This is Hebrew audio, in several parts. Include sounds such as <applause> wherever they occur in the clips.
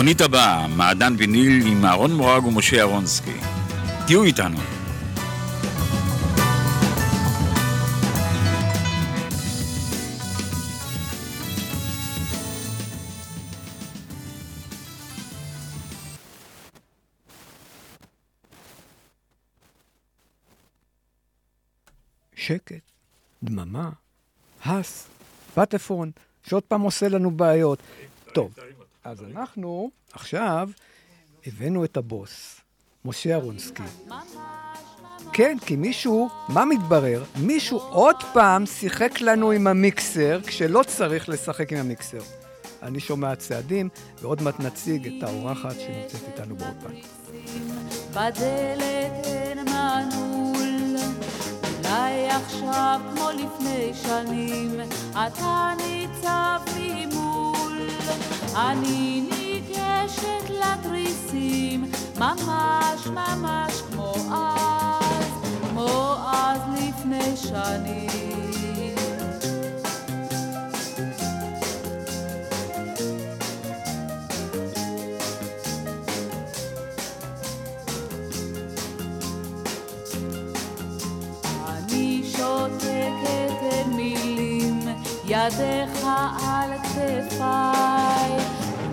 התוכנית הבאה, מעדן ויניל עם אהרון מורג ומשה אהרונסקי. תהיו איתנו. שקט, דממה, הס, פטפון, שעוד פעם עושה לנו בעיות. טוב, אז אנחנו עכשיו הבאנו את הבוס, משה אהרונסקי. כן, כי מישהו, מה מתברר? מישהו עוד פעם שיחק לנו עם המיקסר, כשלא צריך לשחק עם המיקסר. אני שומע צעדים, ועוד מעט נציג את האורחת שנמצאת איתנו באולפן. בדלת אין מנעול, אולי עכשיו כמו לפני שנים, אתה ניצב ממול, אני ניגשת לתריסים, ממש ממש כמו אז, כמו אז לפני שנים. ידיך על כתפיי,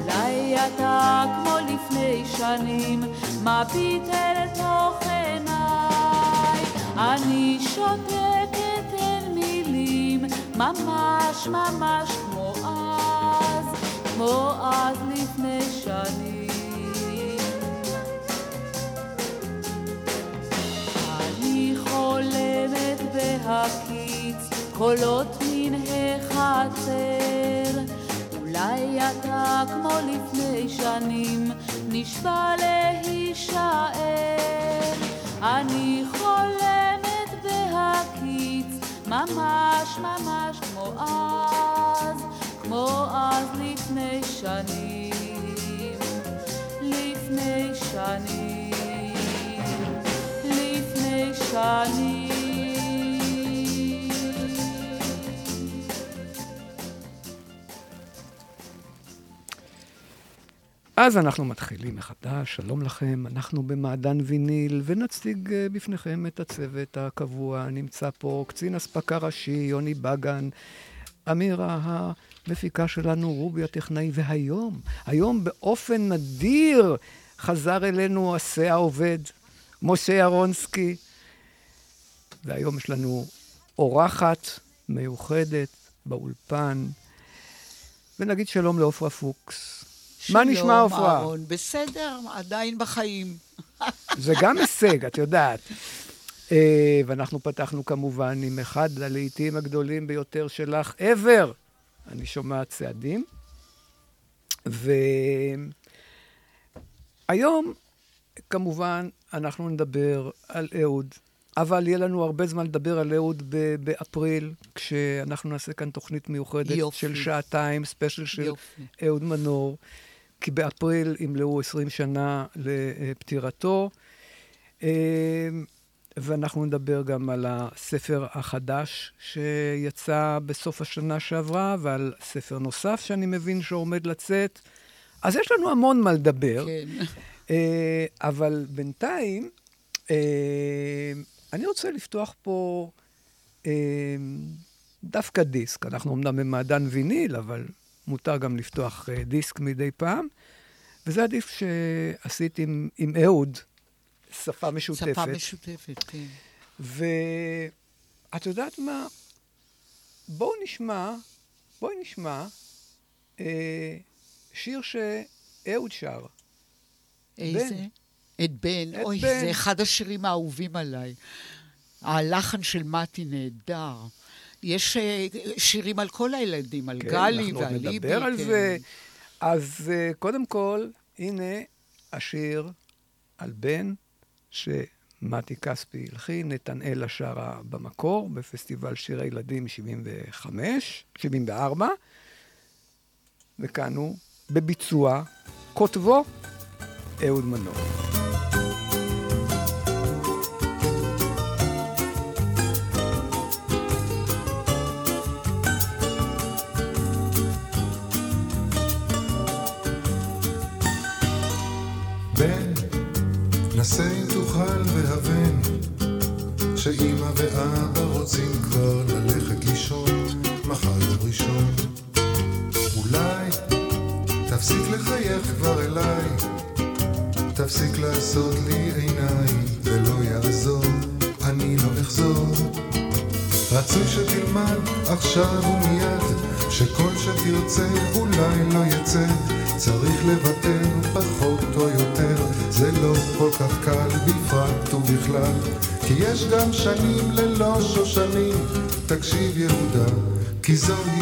אולי אתה כמו לפני שנים, מביט אל תוך עיניי. אני שותקת אל מילים, ממש ממש כמו אז, כמו אז לפני שנים. אני חולמת בהקיץ, קולות החצר. אולי אתה כמו לפני שנים, נשבע להישאר. אני חולמת בהקיץ, ממש ממש כמו אז, כמו אז לפני שנים. לפני שנים, לפני שנים. אז אנחנו מתחילים מחדש, שלום לכם, אנחנו במעדן ויניל, ונציג אה, בפניכם את הצוות הקבוע. נמצא פה קצין אספקה ראשי, יוני בגן, אמירה המפיקה שלנו, רובי הטכנאי, והיום, היום באופן נדיר חזר אלינו עשה העובד, משה אהרונסקי, והיום יש לנו אורחת מיוחדת באולפן, ונגיד שלום לעופרה פוקס. מה נשמע, עפרה? אהרון. בסדר, עדיין בחיים. <laughs> זה גם הישג, את יודעת. אה, ואנחנו פתחנו כמובן עם אחד הלעיתים הגדולים ביותר שלך ever. אני שומע צעדים. והיום, כמובן, אנחנו נדבר על אהוד. אבל יהיה לנו הרבה זמן לדבר על אהוד באפריל, כשאנחנו נעשה כאן תוכנית מיוחדת יופי. של שעתיים, ספיישל של יופי. אהוד מנור. כי באפריל ימלאו 20 שנה לפטירתו. אה, ואנחנו נדבר גם על הספר החדש שיצא בסוף השנה שעברה, ועל ספר נוסף שאני מבין שעומד לצאת. אז יש לנו המון מה לדבר. כן. אה, אבל בינתיים, אה, אני רוצה לפתוח פה דווקא דיסק. אנחנו אמנם במעדן ויניל, אבל מותר גם לפתוח uh, דיסק מדי פעם. וזה הדיסק שעשיתי עם, עם אהוד, שפה משותפת. שפה משותפת, כן. ואת יודעת מה? בואו נשמע, בואי נשמע אה, שיר שאהוד שר. איזה? את בן. את אוי, בן. זה אחד השירים האהובים עליי. הלחן של מתי נהדר. יש אה, שירים על כל הילדים, על כן, גלי אנחנו ועל ליבי. נדבר על כן. זה. אז אה, קודם כל, הנה השיר על בן, שמתי כספי הלחין, נתנאלה שרה במקור, בפסטיבל שיר הילדים 75, 74, וכאן הוא בביצוע כותבו אהוד מנור. שאמא ואבא רוצים כבר ללכת לישון, מחר יום ראשון. אולי תפסיק לחייך כבר אליי, תפסיק לעשות לי עיניים, ולא יעזור, אני לא אחזור. רצוי שתלמד עכשיו ומיד, שכל שתרצה אולי גם שנים ללא שושנים, תקשיב יהודה, כי זוהי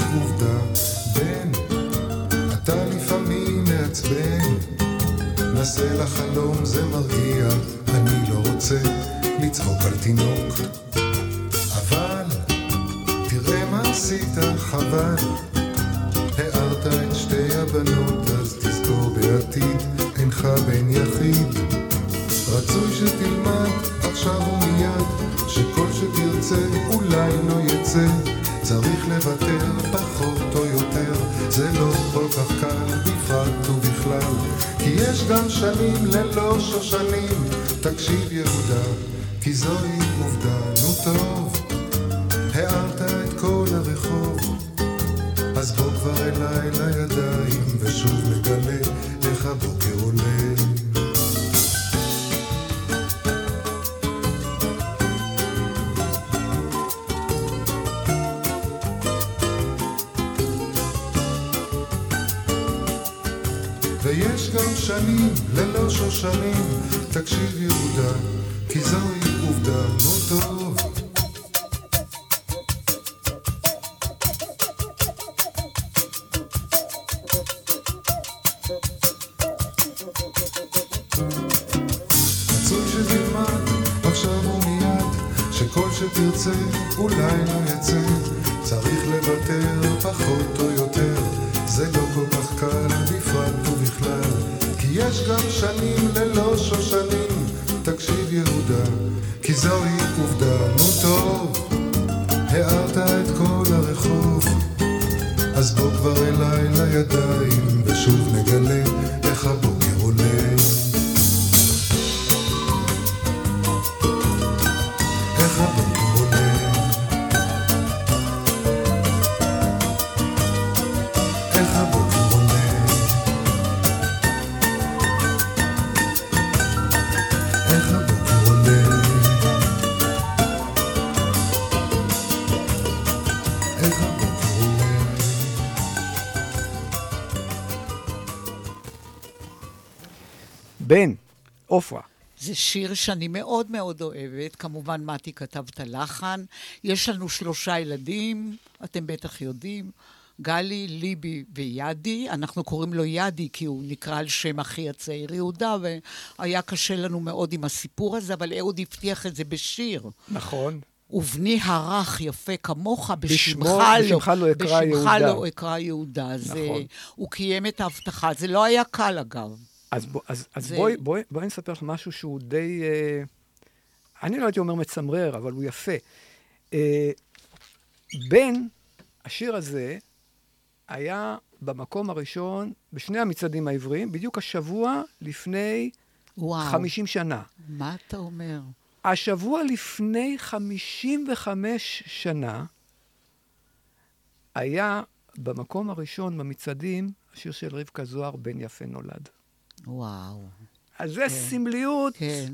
יהודה, כי זוהי עובדה, נו טוב. רצוי שתלמד עכשיו ומיד, שכל שתרצה אולי לא יצא, צריך לוותר פחות או שיר שאני מאוד מאוד אוהבת, כמובן מתי כתב את הלחן. יש לנו שלושה ילדים, אתם בטח יודעים, גלי, ליבי וידי. אנחנו קוראים לו ידי כי הוא נקרא על שם אחי הצעיר יהודה, והיה קשה לנו מאוד עם הסיפור הזה, אבל אהוד הבטיח את זה בשיר. נכון. ובני הרך יפה כמוך, בשמך בשמו- לא, בשמך לא אקרא בשמך יהודה. לא אקרא יהודה. נכון. אה, הוא קיים את ההבטחה. זה לא היה קל, אגב. אז, בוא, אז, אז זה- בואי, בואי, בואי נספר לך משהו שהוא די... אה, אני לא הייתי אומר מצמרר, אבל הוא יפה. אה, בן, השיר הזה, היה במקום הראשון בשני המצעדים העבריים, בדיוק השבוע לפני וואו. 50 שנה. מה אתה אומר? השבוע לפני 55 שנה היה במקום הראשון במצעדים השיר של רבקה זוהר, בן יפה נולד. וואו. אז זה סמליות כן.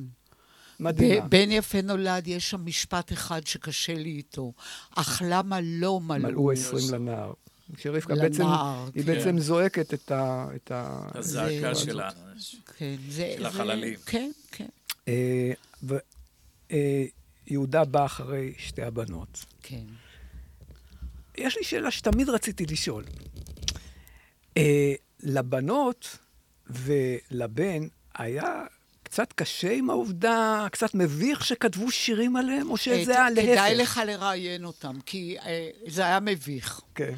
מדהימה. בן יפה נולד, יש שם משפט אחד שקשה לי איתו. אך למה לא מלאו? מלאו עשרים לנער. כשרבקה בעצם, לנער, היא כן. בעצם זועקת את ה... את ה... הזעקה זה-. כן, זה... של זה- החללים. כן, כן, אה, ו- אה, יהודה בא אחרי שתי הבנות. כן. יש לי שאלה שתמיד רציתי לשאול. אה, לבנות ולבן היה קצת קשה עם העובדה, קצת מביך שכתבו שירים עליהם, או שזה היה אה, להפך? כדאי לך לראיין אותם, כי אה, זה היה מביך. כן.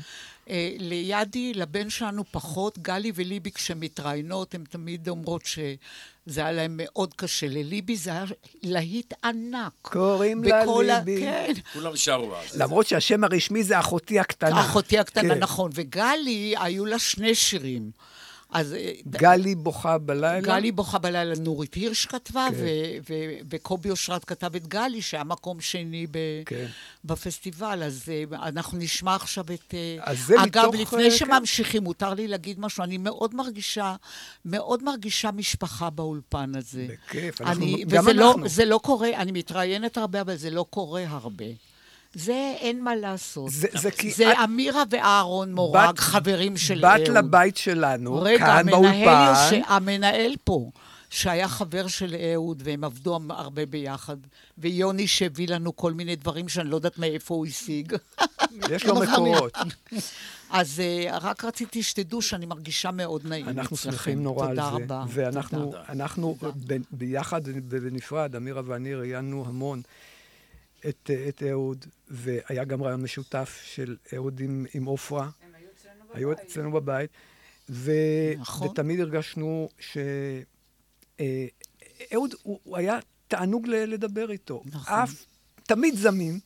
אה, לידי, לבן שלנו פחות, גלי וליבי כשמתראיינות, הן תמיד אומרות שזה היה להם מאוד קשה. לליבי זה היה להיט ענק. קוראים לה ליבי. כן. כולם שרו אז. למרות שהשם הרשמי זה אחותי הקטנה. אחותי הקטנה, כן. נכון. וגלי, היו לה שני שירים. אז... אה, גלי בוכה בלילה. גלי בוכה בלילה, נורית הירש כתבה, כן. ו- ו- וקובי אושרת כתב את גלי, שהיה מקום שני ב- כן. בפסטיבל. אז אה, אנחנו נשמע עכשיו את... אה, אז זה אגב, מתוך, לפני שממשיכים, מותר לי להגיד משהו, אני מאוד מרגישה, מאוד מרגישה משפחה באולפן הזה. בכיף, אנחנו- אני, גם לא, אנחנו. זה לא קורה, אני מתראיינת הרבה, אבל זה לא קורה הרבה. זה אין מה לעשות. זה- זה כי זה את- אמירה ואהרון מורג, בת- חברים של בת אהוד. לבית שלנו, רגע, כאן באולפן. יושב, המנהל פה, שהיה חבר של אהוד, והם עבדו הרבה ביחד, ויוני שהביא לנו כל מיני דברים שאני לא יודעת מאיפה הוא השיג. יש לו <laughs> מקורות. <laughs> אז אה, רק רציתי שתדעו שאני מרגישה מאוד נעים אנחנו אצלכם. שמחים נורא על זה. תודה רבה. ואנחנו תודה. אנחנו ב- ביחד ובנפרד, אמירה ואני ראיינו המון את, את אהוד, והיה גם רעיון משותף של אהוד עם עם עופרה. היו אצלנו בבית. ו... נכון. ותמיד הרגשנו שאהוד, הוא, הוא היה תענוג ל- לדבר איתו. נכון. אף, תמיד זמין.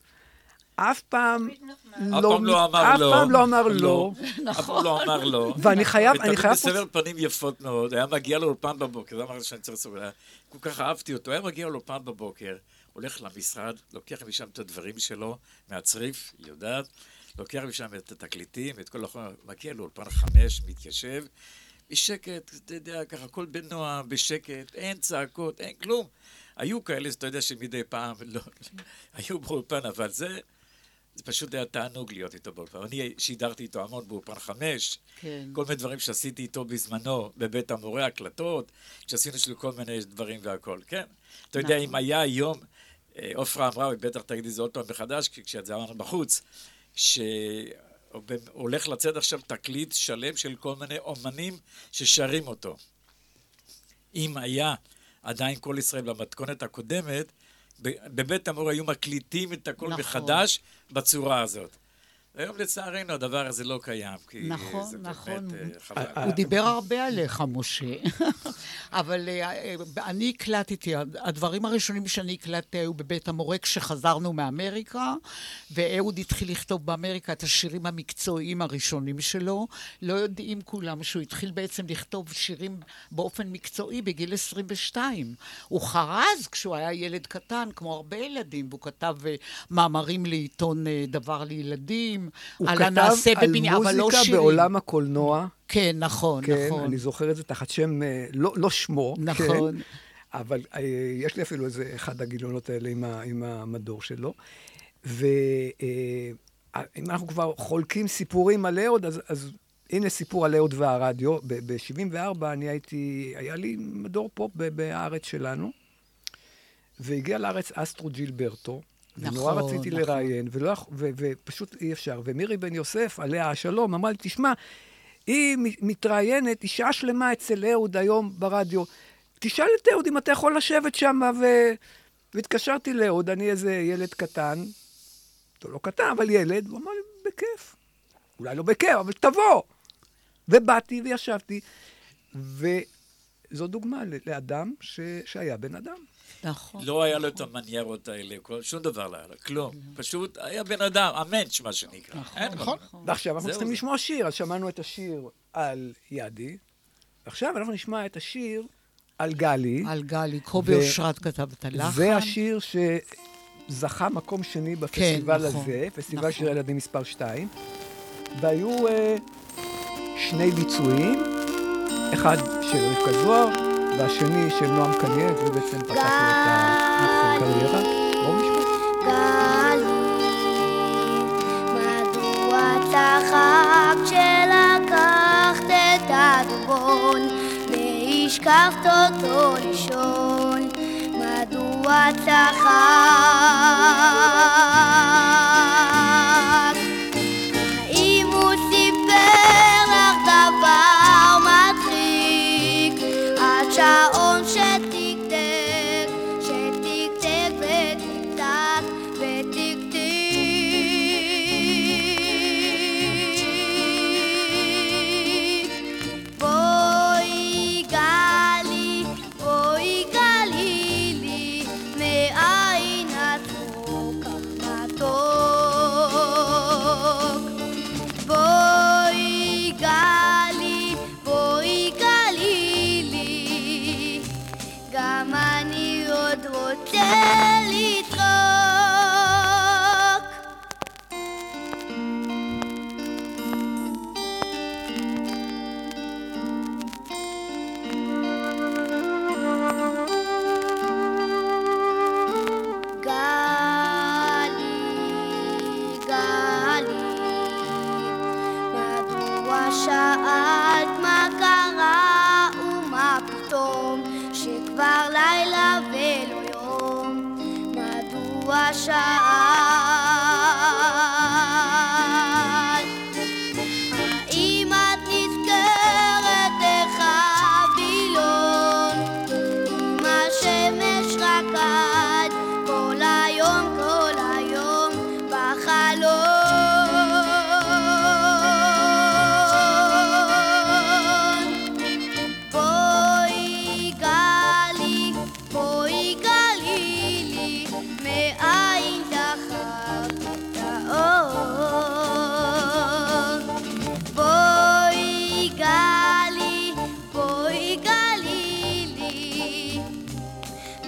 אף פעם אף פעם לא אמר אף לא. פעם לא אמר לא. לא. אף פעם לא אמר לא. <laughs> ואני חייב, אני ותמיד חייב... בסבר פנים יפות מאוד, היה מגיע לאולפן בבוקר, זה אמרתי שאני צריך לסוגר, כל כך אהבתי אותו, היה מגיע לאולפן בבוקר, הולך למשרד, לוקח משם את הדברים שלו, מהצריף, היא יודעת, לוקח משם את התקליטים, את כל החומר, מגיע לאולפן חמש, מתיישב, בשקט, אתה יודע, ככה, הכל בנועם, בשקט, אין צעקות, אין כלום. היו כאלה, אתה יודע, שמדי פעם <laughs> לא, היו באולפן, אבל זה... זה פשוט היה תענוג להיות איתו באולפן. אני שידרתי איתו המון באולפן חמש, כן. כל מיני דברים שעשיתי איתו בזמנו, בבית המורה, הקלטות, שעשינו שלו כל מיני דברים והכל, כן. אתה יודע, אם היה היום, עופרה אמרה, ובטח תגידי זה עוד פעם מחדש, כי כשזה אמרנו בחוץ, שהולך לצאת עכשיו תקליט שלם של כל מיני אומנים ששרים אותו. אם היה עדיין כל ישראל במתכונת הקודמת, בבית המור היו מקליטים את הכל נכון. מחדש בצורה הזאת. היום לצערנו הדבר הזה לא קיים, כי נכון, זה נכון. באמת אה, חבל. אה, הוא דיבר הרבה עליך, משה. <laughs> אבל אה, אה, אני הקלטתי, הדברים הראשונים שאני הקלטתי היו בבית המורה כשחזרנו מאמריקה, ואהוד התחיל לכתוב באמריקה את השירים המקצועיים הראשונים שלו. לא יודעים כולם שהוא התחיל בעצם לכתוב שירים באופן מקצועי בגיל 22. הוא חרז כשהוא היה ילד קטן, כמו הרבה ילדים, והוא כתב אה, מאמרים לעיתון אה, דבר לילדים, על כתב הנעשה על בבניין, אבל לא מוזיקה שירים. בעולם הקולנוע. כן, נכון, כן, נכון. אני זוכר את זה תחת שם, אה, לא, לא שמו, נכון. כן, אבל אה, יש לי אפילו איזה אחד הגיליונות האלה עם, ה, עם המדור שלו. ואם אנחנו כבר חולקים סיפורים על אהוד, אז, אז הנה סיפור על אהוד והרדיו. ב-74' אני הייתי, היה לי מדור פופ בארץ שלנו, והגיע לארץ אסטרו ג'ילברטו. ונורא נכון, רציתי נכון. לראיין, ולא, ו, ופשוט אי אפשר. ומירי בן יוסף, עליה השלום, אמרה לי, תשמע, היא מתראיינת, היא שעה שלמה אצל אהוד היום ברדיו. תשאל את אהוד אם אתה יכול לשבת שם, ו... והתקשרתי לאהוד, אני איזה ילד קטן, לא קטן, אבל ילד, הוא אמר לי, בכיף. אולי לא בכיף, אבל תבוא. ובאתי וישבתי, וזו דוגמה לאדם ש... שהיה בן אדם. נכון. לא היה לו את המניירות האלה, כל- שום דבר לא היה לו, כלום. פשוט היה בן אדם, המנץ' מה שנקרא. אין לו. ועכשיו אנחנו צריכים. לשמוע שיר, אז שמענו את השיר על ידי, ועכשיו אנחנו נשמע את השיר על גלי. על גלי, קובי אושרת כתב את הלחן. זה השיר שזכה מקום שני בפסטיבל נכון, הזה, פסטיבל נכון. שירי ילדים מספר 2, והיו אה, שני ביצועים, אחד של רבקה זוהר, והשני של נועם קניאט, הוא בעצם פתח את הקריירה. בואו צחק שלקחת את הדובון, אותו לישון, מדוע צחק?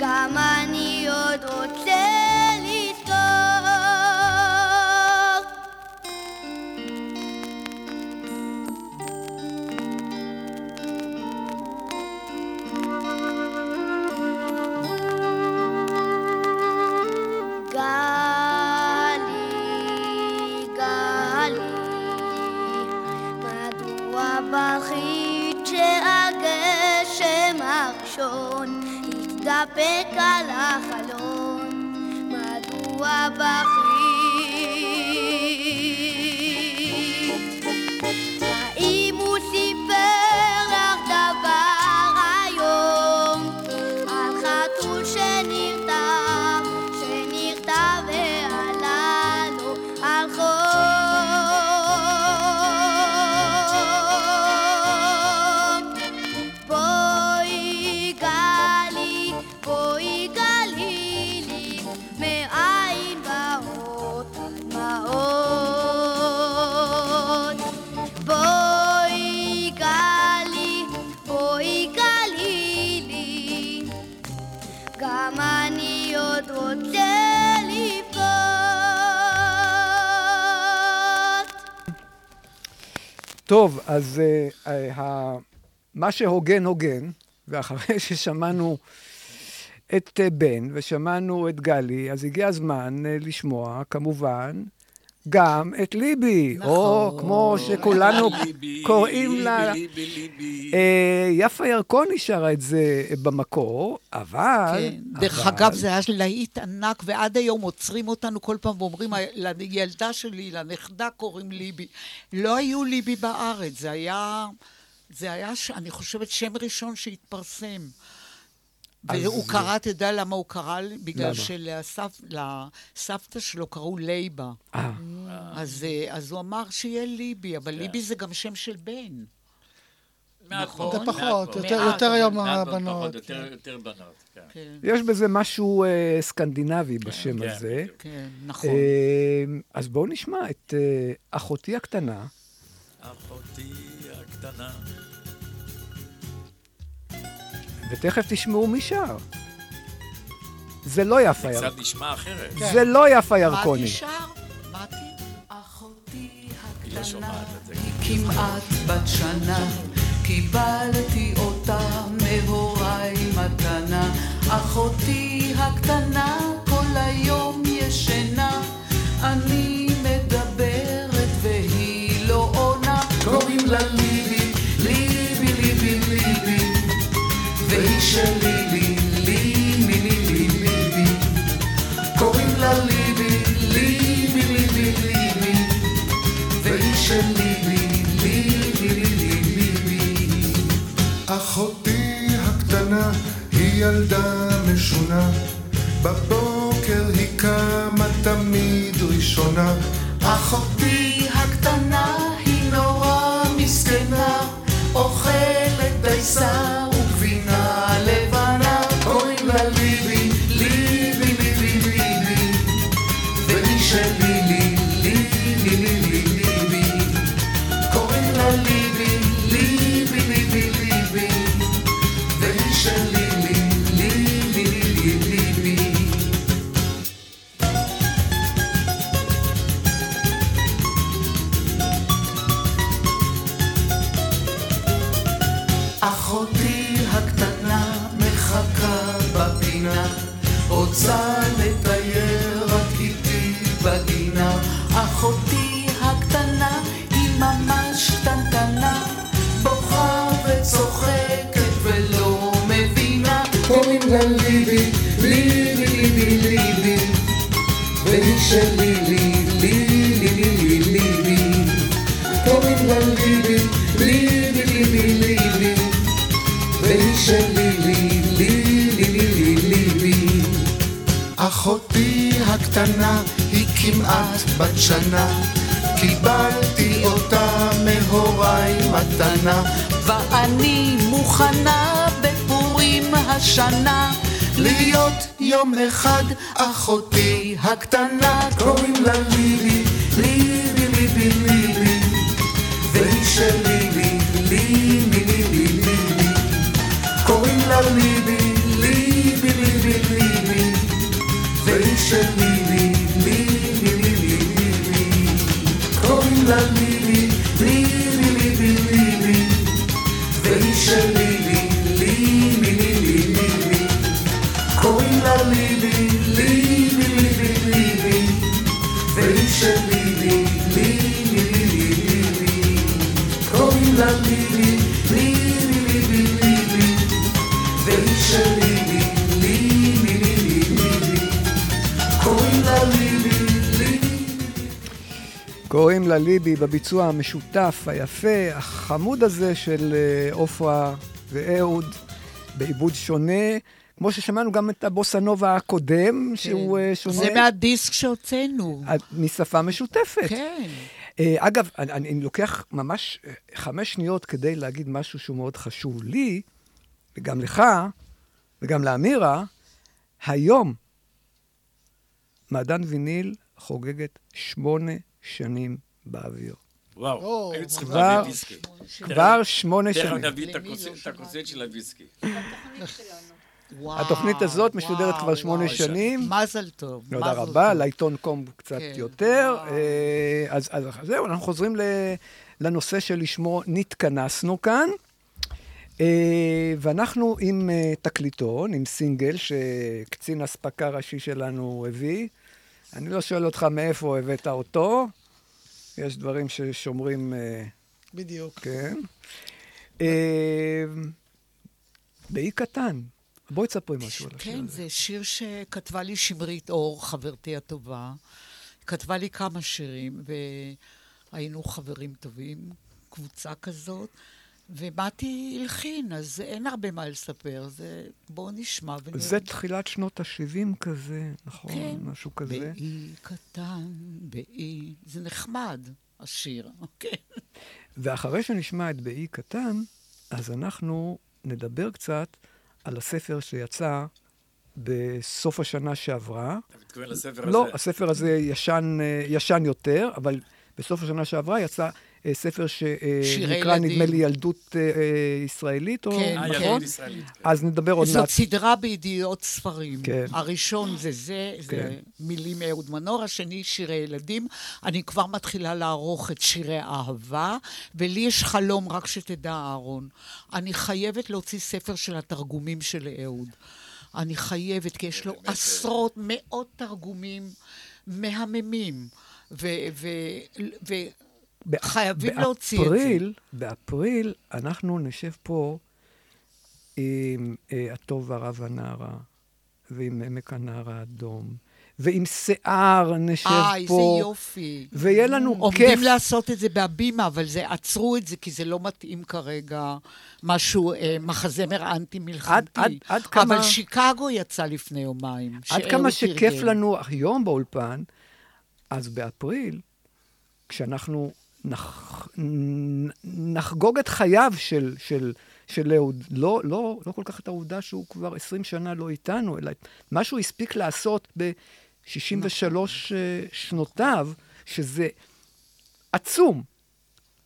גם אני עוד רוצה לזכור. מה שהוגן הוגן, ואחרי <laughs> ששמענו את uh, בן ושמענו את גלי, אז הגיע הזמן uh, לשמוע, כמובן, גם את ליבי. נכון. או כמו שכולנו <laughs> ליבי, קוראים לה... ליבי, ליבי. אה, יפה ירקוני שרה את זה במקור, אבל... כן. דרך אבל- אגב, זה היה להיט ענק, ועד היום עוצרים אותנו כל פעם ואומרים, לילדה שלי, לנכדה קוראים ליבי. לא היו ליבי בארץ, זה היה, זה היה, ש- אני חושבת, שם ראשון שהתפרסם. והוא קרא, אתה יודע למה הוא קרא? בגלל למה? שלסבתא שלו קראו לייבה. אה, אז, אה, אז הוא אמר שיהיה ליבי, אבל ליבי זה גם שם של בן. נכון. מאוד, זה פחות. יותר- היום הבנות, יותר- כן. יותר בנות, כן. כן, יש בזה משהו אה, סקנדינבי בשם כן, הזה. כן, נכון. אה, אז בואו נשמע את אה, אחותי הקטנה. אחותי הקטנה. ותכף תשמעו מי שר. זה לא יפה זה ירקוני. קצת נשמע אחרת. זה לא יפה מתי ירקוני. שר? מתי? אחותי לא זה. היא כמעט בת שנה, קיבלתי אותה מהוריי מתנה. אחותי הקטנה כל היום ישנה, אני מדברת והיא לא עונה. קוראים לה ליבי, שלי, לי, לי, לי, לי, לי, לי, לי. קוראים לה ליבי, ליבי, ליבי, ליבי. והיא שלי, לי, לי, לי, לי, לי, לי, לי. אחותי הקטנה היא ילדה משונה, בבוקר היא קמה תמיד ראשונה. אחותי הקטנה היא נורא מסכנה, אוכלת דייסה בת שנה, קיבלתי אותה מהוריי מתנה, ואני מוכנה בפורים השנה להיות יום אחד אחותי הקטנה, קוראים לה ליבי, ליבי, ליבי, ליבי. והיא שלי, לי, ליבי, ליבי, ליבי. קוראים לה ליבי, ליבי, ליבי, ליבי. והיא שלי, קוראים קוראים לה ליבי בביצוע המשותף, היפה, החמוד הזה של אה, עופרה ואהוד, בעיבוד שונה. כמו ששמענו גם את הבוסנובה הקודם, שהוא אה, שונה. זה מהדיסק שהוצאנו. משפה משותפת. כן. אה, אגב, אני, אני לוקח ממש חמש שניות כדי להגיד משהו שהוא מאוד חשוב לי, וגם לך, וגם לאמירה. היום, מעדן ויניל חוגגת שמונה שנים באוויר. וואו, היינו צריכים להביא ויסקי. כבר שמונה תכף שנים. נביא את הכוסית- של הוויסקי. התוכנית הזאת משודרת כבר שמונה. שנים. מזל טוב. תודה רבה. לעיתון קום קצת כן, יותר. אה, אז, אז זהו, אנחנו חוזרים לנושא שלשמו נתכנסנו כאן. אה, ואנחנו עם אה, תקליטון, עם סינגל שקצין אספקה ראשי שלנו הביא. אני לא שואל אותך מאיפה הבאת אותו, יש דברים ששומרים, אה, בדיוק. כן. אה, באי קטן. בואי תספרי משהו על השיר כן, הזה. זה שיר שכתבה לי שמרית אור, חברתי הטובה. כתבה לי כמה שירים, והיינו חברים טובים, קבוצה כזאת. ומתי הלחין, אז אין הרבה מה לספר. זה... בואו נשמע ונראה. זה תחילת שנות ה-70 כזה, נכון? כן. משהו כזה. באי קטן, באי... זה נחמד, השיר, כן. ואחרי שנשמע את באי קטן, אז אנחנו נדבר קצת על הספר שיצא בסוף השנה שעברה. אתה מתכוון לספר הזה? לא, הספר הזה ישן, אה, ישן יותר, אבל בסוף השנה שעברה יצא ספר שירי שנקרא, ילדים. נדמה לי, ילדות אה, אה, ישראלית, או כן, אה, נכון? ילדות ישראלית. כן. אז נדבר עוד מעט. זאת סדרה בידיעות ספרים. כן. הראשון זה זה, כן. זה מילים מאהוד מנור, השני שירי ילדים. אני כבר מתחילה לערוך את שירי האהבה, ולי יש חלום, רק שתדע, אהרון. אני חייבת להוציא ספר של התרגומים של אהוד. אני חייבת, כי יש לו אה, עשרות, מאות תרגומים מהממים. ו... ו... ו... חייבים להוציא את זה. באפריל, אנחנו נשב פה עם אה, הטוב הרע והנערה, ועם עמק הנער האדום, ועם שיער נשב אה, פה. איזה יופי. ויהיה לנו עומדים כיף. לעשות את זה בהבימה, אבל זה, עצרו את זה, כי זה לא מתאים כרגע משהו, אה, מחזמר אנטי-מלחמתי. עד- עד- עד כמה- אבל שיקגו יצא לפני יומיים. עד כמה שכיף תרגם. לנו היום באולפן, אז באפריל, כשאנחנו נח, נחגוג את חייו של, של, של אהוד, לא, לא, לא כל כך את העובדה שהוא כבר 20 שנה לא איתנו, אלא מה שהוא הספיק לעשות ב-63 נכון. שנותיו, שזה עצום,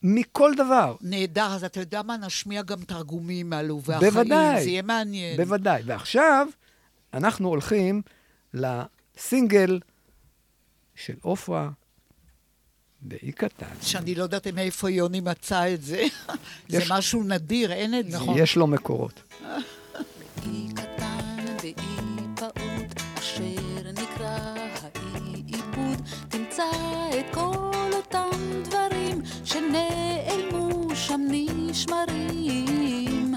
מכל דבר. נהדר, אז אתה יודע מה? נשמיע גם תרגומים מעלובי החיים. בוודאי. זה יהיה מעניין. בוודאי. ועכשיו, אנחנו הולכים לסינגל של עופרה באי קטן. שאני לא יודעת מאיפה יוני מצא את זה. <laughs> זה משהו נדיר, אין את זה. יש לו מקורות. אי קטן ואי פעוט, אשר נקרא האי עיבוד, תמצא את כל אותם דברים שנעלמו שם נשמרים.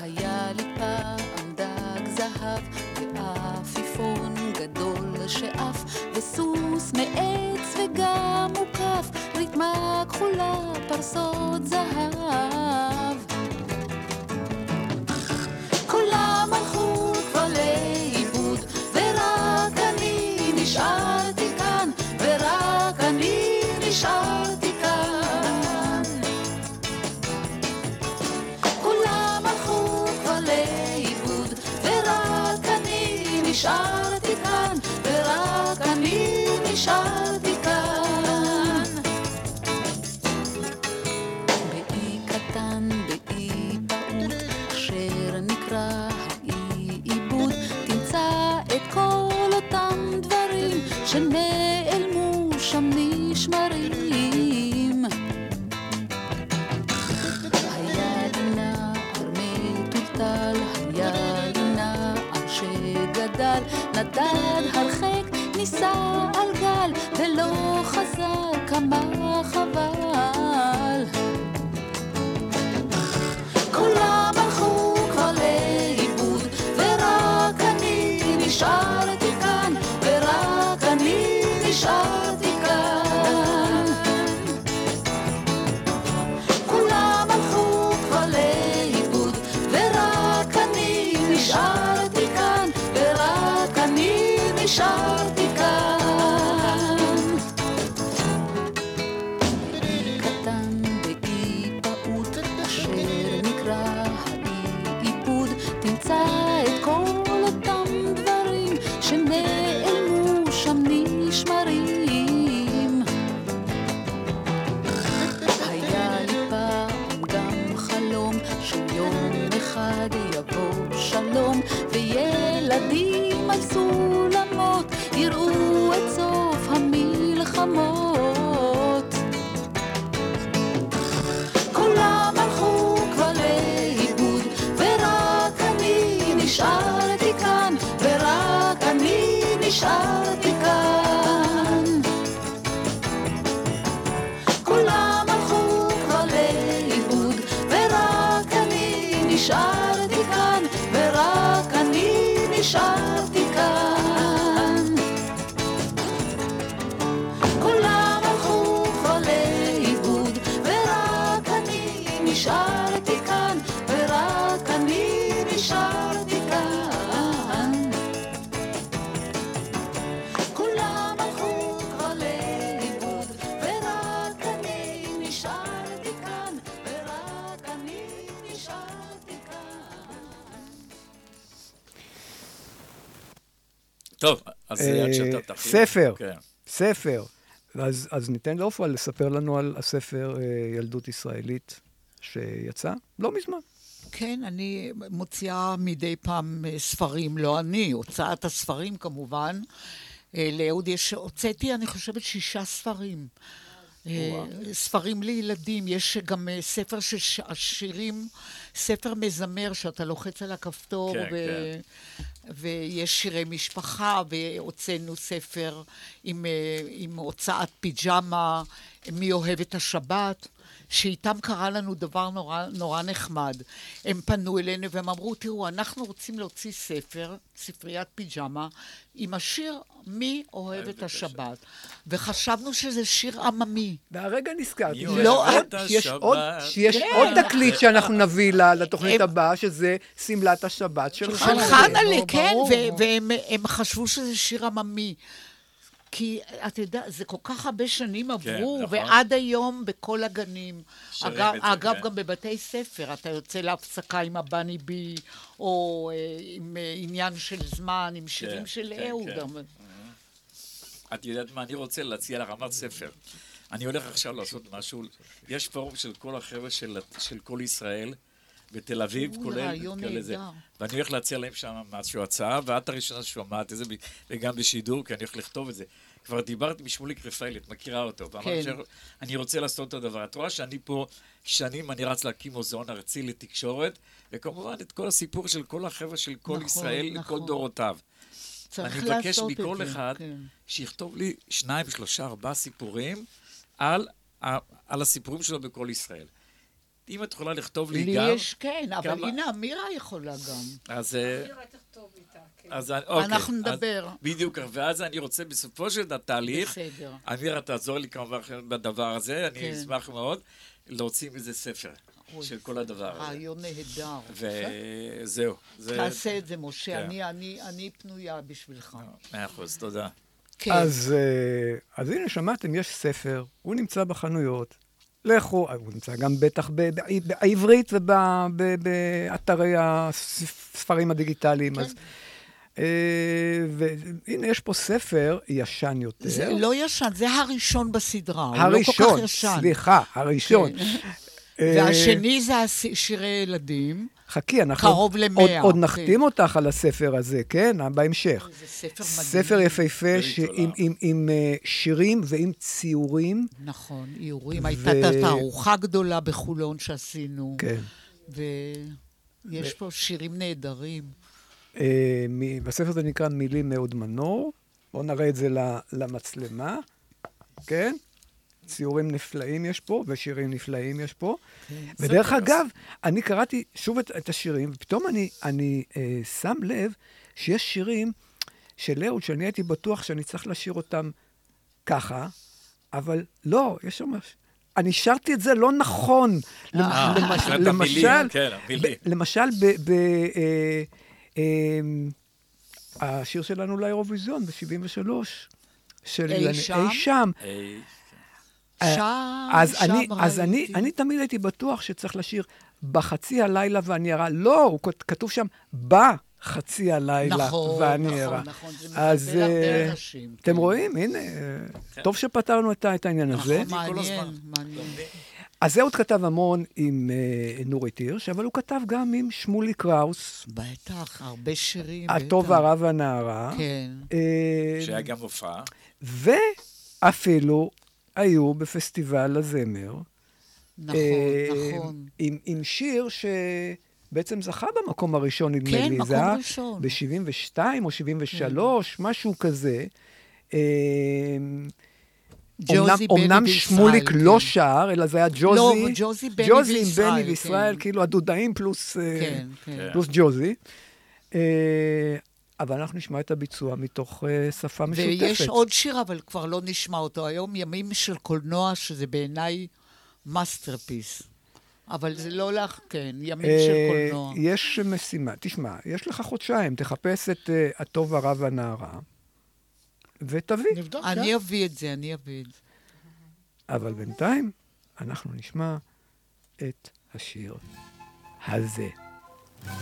היה לי פעם דג זהב ועפיפון גדול שעף וסוס מעץ וגם מוקף רתמה כחולה פרסות זהב אז אה, עד שאתה תחליט. ספר. כן. ספר. אז, אז ניתן לעופרה לספר לנו על הספר אה, ילדות ישראלית שיצא לא מזמן. כן, אני מוציאה מדי פעם אה, ספרים, לא אני, הוצאת הספרים כמובן. אה, לאהוד יש, הוצאתי, אני חושבת, שישה ספרים. ספרים לילדים, יש גם ספר של ש- השירים, ספר מזמר שאתה לוחץ על הכפתור, כן, ו- ויש שירי משפחה, והוצאנו ספר עם, אה, עם הוצאת פיג'מה, מי אוהב את השבת, שאיתם קרה לנו דבר נורא, נורא נחמד. הם פנו אלינו והם אמרו, תראו, אנחנו רוצים להוציא ספר, ספריית פיג'מה, עם השיר מי אוהב את השבת. וחשבנו שזה שיר עממי. והרגע נזכרתי מי שיש אוהב עוד- את השבת? עוד- שיש כן. עוד תקליט שאנחנו נביא לתוכנית הבאה, שזה שמלת השבת של של חנלה. חנלה, נו, כן, והם הם חשבו שזה שיר עממי. כי אתה יודע, זה כל כך הרבה שנים עברו, נכון. ועד היום בכל הגנים. אגב, את זה, אגב כן. גם בבתי ספר, אתה יוצא להפסקה עם הבני בי, או אה, עם אה, עניין של זמן, עם שירים כן, של כן, אהוד. כן. אבל- את יודעת מה, אני רוצה להציע לך רמת ספר. אני הולך עכשיו לעשות משהו, יש פורום של כל החבר'ה של, של כל ישראל בתל אביב, כולל, כולל זה. ואני הולך להציע להם שם משהו, הצעה, ואת הראשונה ששומעת את זה, וגם בשידור, כי אני הולך לכתוב את זה. כבר דיברתי עם שמוליק רפאלי, את מכירה אותו. כן. שאני רוצה לעשות את הדבר. את רואה שאני פה שנים, אני רץ להקים מוזיאון ארצי לתקשורת, וכמובן את כל הסיפור של כל החבר'ה של כל נכון, ישראל, נכון. לכל דורותיו. אני מבקש מכל אחד כן. שיכתוב לי שניים, שלושה, ארבעה סיפורים על, על הסיפורים שלו בכל ישראל. אם את יכולה לכתוב לי לי גם... יש, כן, אבל כמה- הנה, אמירה יכולה גם. אז... אה, אז אני- אוקיי. אנחנו אז- נדבר. בדיוק, ואז אני רוצה בסופו של התהליך, בסדר. אמירה תעזור לי כמובן בדבר הזה, אני כן. אשמח מאוד להוציא מזה ספר של כל הדבר הזה. רעיון נהדר. וזהו. זה- תעשה את זה, משה, כן. אני- אני אני פנויה בשבילך. מאה אחוז, תודה. כן. אז, אה, אז הנה, שמעתם, יש ספר, הוא נמצא בחנויות. לכו, הוא נמצא גם בטח בעברית ובאתרי הספרים הדיגיטליים. אז, אה, והנה, יש פה ספר ישן יותר. זה לא ישן, זה הראשון בסדרה, הוא לא כל הראשון, כך ישן. סליחה, הראשון. אה, והשני זה שירי ילדים. חכי, אנחנו קרוב עוד- למאה, עוד, עוד כן. נחתים אותך על הספר הזה, כן? בהמשך. זה ספר מדהים. ספר יפהפה. ש- עם, עם, עם אה, שירים ועם ציורים. נכון, איורים. ו- הייתה תערוכה גדולה בחולון שעשינו. כן. ויש פה שירים נהדרים. אה, מ- בספר זה נקרא מילים מאהוד מנור. בואו נראה את זה למצלמה, כן? ציורים נפלאים יש פה, ושירים נפלאים יש פה. ודרך אגב, אני קראתי שוב את, את השירים, ופתאום אני, אני אה, שם לב שיש שירים של אהוד, שאני הייתי בטוח שאני צריך לשיר אותם ככה, אבל לא, יש שם... אני שרתי את זה לא נכון. אה, למש- מבחינת למשל, כן, למשל, ב... ב אה, אה, השיר שלנו לאירוויזיון ב-73, של אי שם? אי שם. אה, שם, אז שם אני, אז אני, ראיתי. אני תמיד הייתי בטוח שצריך לשיר בחצי הלילה ואני ערה. לא, הוא כת- כתוב שם בחצי הלילה נכון, ואני נכון, ערה. נכון, זה אז מקבל הרבה אה, אנשים, אתם כן. רואים? הנה, אה, טוב שפתרנו את את העניין הזה. נכון, מעניין. מעניין. אז אהוד כתב המון עם אה, נורית הירש, אבל הוא כתב גם עם שמולי קראוס, בטח, הרבה שירים. הטוב, בטח. הרע והנערה. כן. אה, שהיה גם הופעה. ואפילו היו בפסטיבל הזמר. נכון, אה, נכון. עם, עם שיר שבעצם זכה במקום הראשון, נדמה כן, לי. מקום זה היה ראשון. ב-72 או 73, משהו כזה. אה, ג'וזי, אומנם, בני וישראל, שמוליק כן. לא שר, אלא זה היה ג'וזי. לא, ג'וזי, בני ג'וזי עם וישראל, בני וישראל, כן. כאילו הדודאים פלוס, אה, כן, כן. פלוס ג'וזי. אבל אנחנו נשמע את הביצוע מתוך אה, שפה משותפת. ויש עוד שיר, אבל כבר לא נשמע אותו. היום ימים של קולנוע, שזה בעיניי masterpiece. אבל זה לא לך, כן, ימים של אה, קולנוע. יש משימה, תשמע, יש לך חודשיים, תחפש את אה, הטוב, הרע והנערה, ותביא. נבדוק, אני כן? אביא את זה, אני אביא את זה. אבל בינתיים אנחנו נשמע את השיר הזה. בא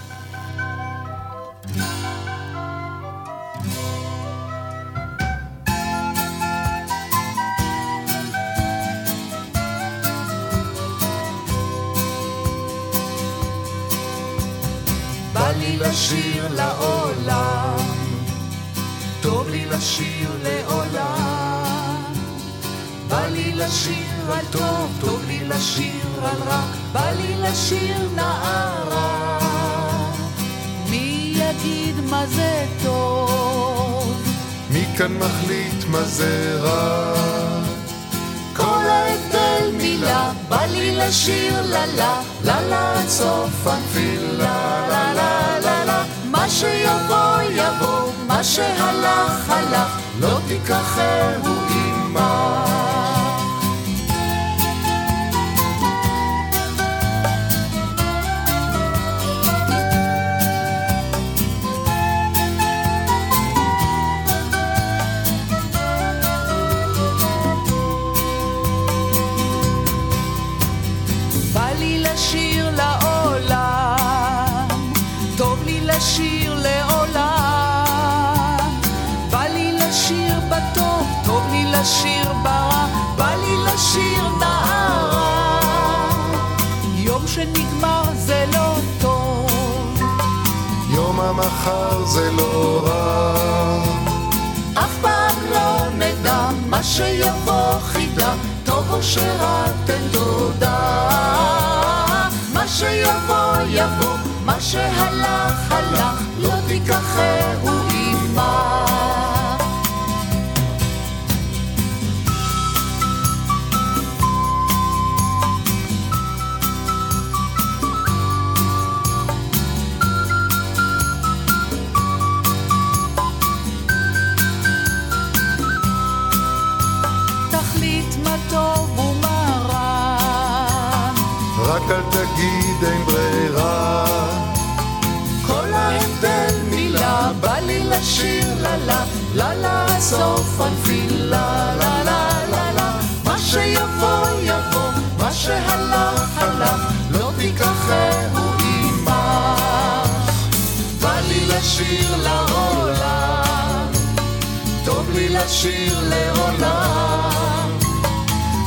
לי לשיר לעולם, טוב לי לשיר לעולם. בא לי לשיר על טוב, טוב לי לשיר על רע, בא לי לשיר נערה. מי יגיד מה זה טוב? מי כאן מחליט מה זה רע? כל העת מילה, בא לי לשיר לה לה, לה לה עד סוף הנפילה, לה לה לה לה, מה שיבוא יבוא, מה שהלך הלך, לא תיקחהו עמה. לשיר ברע, בא לי לשיר נערה. יום שנגמר זה לא טוב, יום המחר זה לא רע. אף פעם לא נדע מה שיבוא חידה, טוב או שרע תן תודה. מה שיבוא יבוא, מה שהלך הלך, לא תיקחהו אל תגיד אין ברירה. כל ההבדל מילה, בא לי לשיר לה לה, לה לה סוף הנפילה, לה לה לה לה, מה שיבוא יבוא, מה שהלך הלך, לא תיקחהו עמך. בא לי לשיר לעולם, טוב לי לשיר לעולם.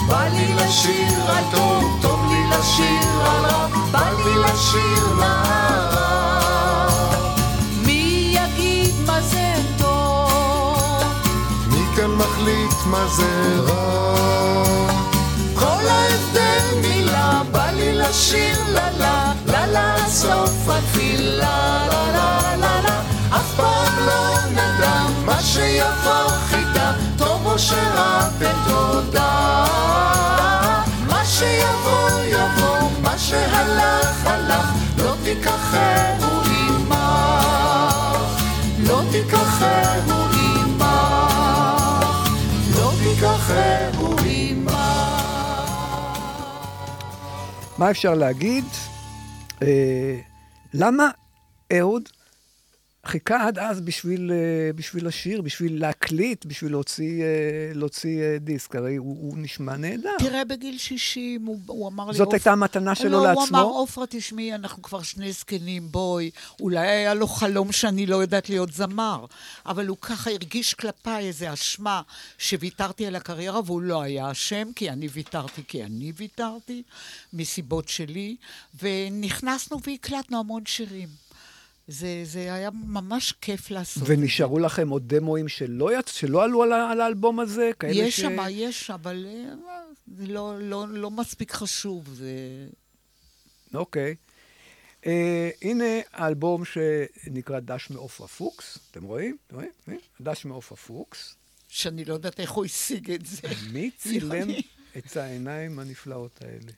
בא לי לשיר על טוב, טוב לשיר על רע, בא לי לשיר נערה. מי יגיד מה זה טוב? מי כאן מחליט מה זה רע? כל ההבדל מילה, בא לי לשיר לה לה, לה לה סוף התפילה, לה לה לה לה, אף פעם לא נדע מה שיבוא חידה, טוב או שרע תן תודה. מה שיבוא יבוא, מה שהלך הלך, לא תיקחהו עמך, לא תיקחהו עמך, לא תיקחהו עמך. מה אפשר להגיד? אה, למה אהוד חיכה עד אז בשביל, אה, בשביל לשיר, בשביל להקליט, בשביל להוציא, אה, להוציא אה, דיסק? הרי הוא, הוא נשמע נהדר. תראה, בגיל 60, הוא, הוא אמר לי... זאת "עופ- הייתה המתנה שלו לא, לעצמו? הוא אמר, עופרה, תשמעי, אנחנו כבר שני זקנים, בואי. אולי היה לו חלום שאני לא יודעת להיות זמר. אבל הוא ככה הרגיש כלפיי איזו אשמה שוויתרתי על הקריירה, והוא לא היה אשם, כי אני ויתרתי, כי אני ויתרתי, מסיבות שלי. ונכנסנו והקלטנו המון שירים. זה, זה היה ממש כיף לעשות. ונשארו לכם עוד דמואים שלא, יצ... שלא עלו על, על האלבום הזה? כאלה יש ש... שם, יש, אבל אה, זה לא, לא, לא מספיק חשוב. זה... אוקיי. אה, הנה האלבום שנקרא דש מעופרה פוקס, אתם רואים? אתם רואים? דש מעופרה פוקס. שאני לא יודעת איך הוא השיג את זה. מי <laughs> צילם. את העיניים הנפלאות האלה?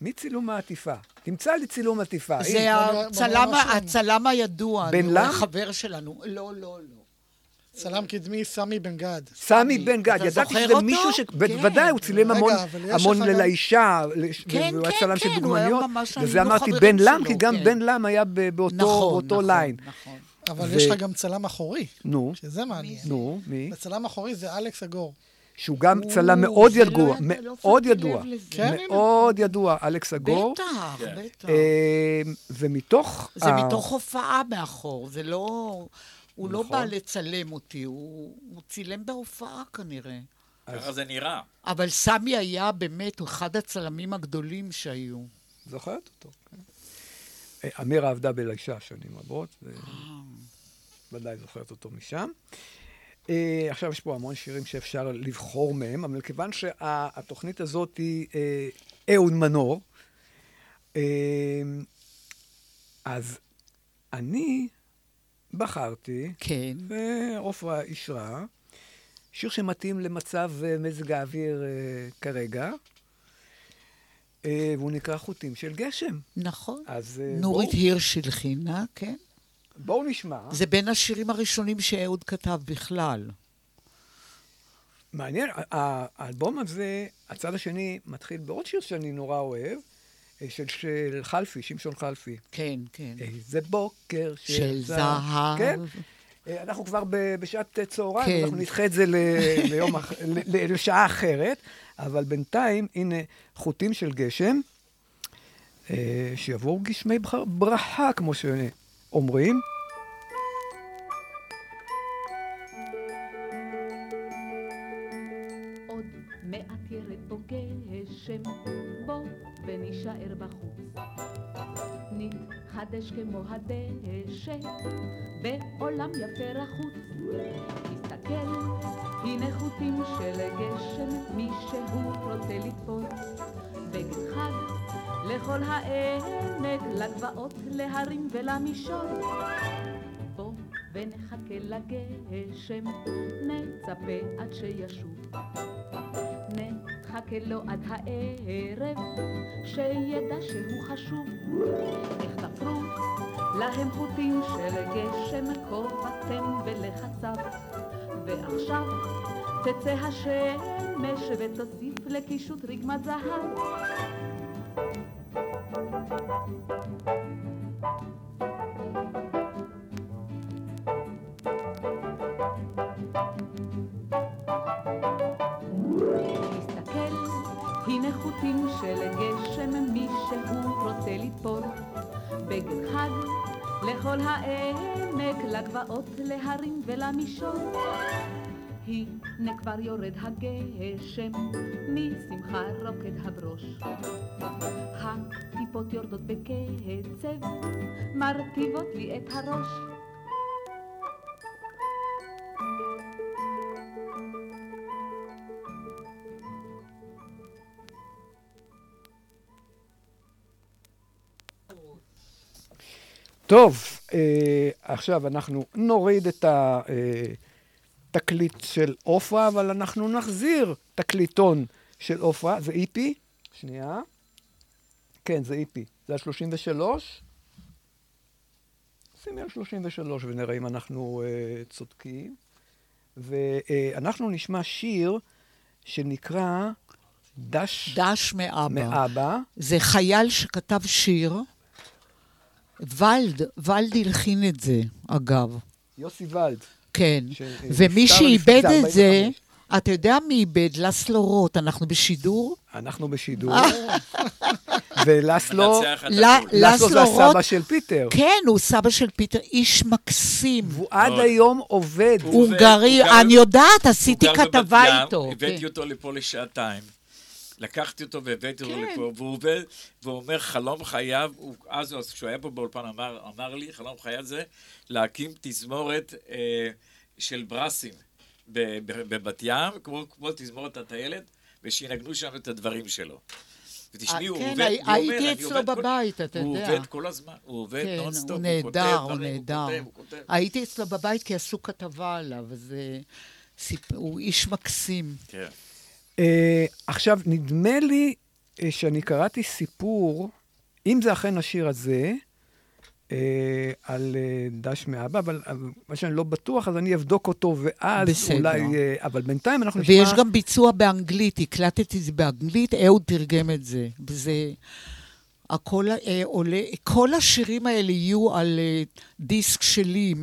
מי צילום העטיפה? תמצא לי צילום עטיפה. זה. הצלם, הצלם הידוע, בן לם? חבר שלנו. לא, לא, לא. צלם קדמי, סמי בן גד. סמי בן גד, ידעתי שזה? מישהו ש... כן. בוודאי, הוא צילם המון, המון לאישה, כן, והוא היה כן, צלם של כן, דוגמניות, וזה היינו אמרתי בן לם, כי גם כן. בן לם היה ב- באותו נכון, נכון, ליין. נכון. אבל יש לך גם צלם אחורי, נו, שזה מעניין. נו, מי? הצלם האחורי זה אלכס אגור. שהוא גם צלם מאוד ידוע, לא מאוד ידוע, לזה. כן. מאוד ידוע, אלכס אגור. בטח, כן. בטח. אה, ומתוך... זה מתוך הופעה מאחור, זה לא... הוא לא נכון. בא לצלם אותי, הוא צילם בהופעה כנראה. ככה זה נראה. אבל סמי היה באמת אחד הצלמים הגדולים שהיו. זוכרת אותו, כן. אה, אמירה עבדה בלישה שנים רבות, ודאי זוכרת אותו משם. אה, עכשיו יש פה המון שירים שאפשר לבחור מהם, אבל כיוון שהתוכנית הזאת היא אה, אהוד מנור, אה, אז אני בחרתי, כן. ועופרה אישרה, שיר שמתאים למצב אה, מזג האוויר אה, כרגע, אה, והוא נקרא חוטים של גשם. נכון. אז אה, נורית בואו- הירש הלחינה, כן. בואו נשמע. זה בין השירים הראשונים שאהוד כתב בכלל. מעניין, האלבום הזה, הצד השני מתחיל בעוד שיר שאני נורא אוהב, אה, של, של חלפי, שמשון חלפי. כן, כן. איזה בוקר של, של זהב. כן. אה, אנחנו כבר בשעת צהריים, כן. אנחנו נדחה את זה ל- <laughs> ליום. ל- לשעה אחרת, אבל בינתיים, הנה, חוטים של גשם, אה, שיבואו גשמי ברכה, כמו שאומרים. עוד גשם, כמו הדשא, בעולם יפה רחוץ. תסתכל, הנה חוטים של גשם, מי שהוא רוצה. בגד חג לכל העמק, לגבעות, להרים ולמישור. בוא ונחכה לגשם, נצפה עד שישוב. נחכה לו עד הערב, שידע שהוא חשוב. איך תפרו להם חוטים של גשם, כובעתם ולחצב. ועכשיו תצא השמש ותוסיף לקישוט רקמת זהב. חוטים של גשם, מי שהוא רוצה לתפור. בגד חג לכל העמק, לגבעות, להרים ולמישור. הנה כבר יורד הגשם, משמחה רוקד הברוש. הטיפות יורדות בקצב, מרטיבות לי את הראש. טוב, אה, עכשיו אנחנו נוריד את התקליט של עופרה, אבל אנחנו נחזיר תקליטון של עופרה. זה איפי? שנייה. כן, זה איפי. זה ה-33? שימי על 33 ונראה אם אנחנו אה, צודקים. ואנחנו נשמע שיר שנקרא דש, דש מאבא. מאבא. זה חייל שכתב שיר. ולד, ולד הלחין את זה, אגב. יוסי ולד. כן. ש- ומי שאיבד את זה, 45. אתה יודע מי איבד? לסלו רוט, אנחנו בשידור? אנחנו בשידור. <laughs> ולסלו, ל- הכול. לסלו זה הסבא של פיטר. כן, הוא סבא של פיטר, איש מקסים. והוא עד. היום עובד. הונגרי, אני יודעת, עשיתי כתבה איתו. הבאתי כן. אותו לפה לשעתיים. לקחתי אותו והבאתי אותו כן. לפה, והוא עובד, והוא אומר, חלום חייו, הוא, אז הוא- כשהוא היה פה באולפן אמר, אמר לי, חלום חייו זה להקים תזמורת אה, של ברסים בבת ים, כמו, כמו תזמורת הטיילת, ושינגנו שם את הדברים שלו. ותשמעי, הוא כן, עובד, הי- הוא הייתי אומר, אני אצלו בבית, אתה הוא יודע. עובד כל הזמן, הוא עובד כן, נונסטופ, הוא הוא כותב הוא נהדר. הוא כותב, הוא כותב. הייתי אצלו בבית כי עשו כתבה עליו, אז אה, הוא איש מקסים. כן. אה, עכשיו, נדמה לי אה, שאני קראתי סיפור, אם זה אכן השיר הזה, אה, על אה, דש מאבא, אבל אבל מה שאני לא בטוח, אז אני אבדוק אותו, ואז בסדר. אולי... אה, אבל בינתיים אנחנו נשמע... ויש גם ביצוע באנגלית, הקלטתי את זה באנגלית, אהוד תרגם את זה. וזה... הכל אה, עולה, כל השירים האלה יהיו על אה, דיסק שלי,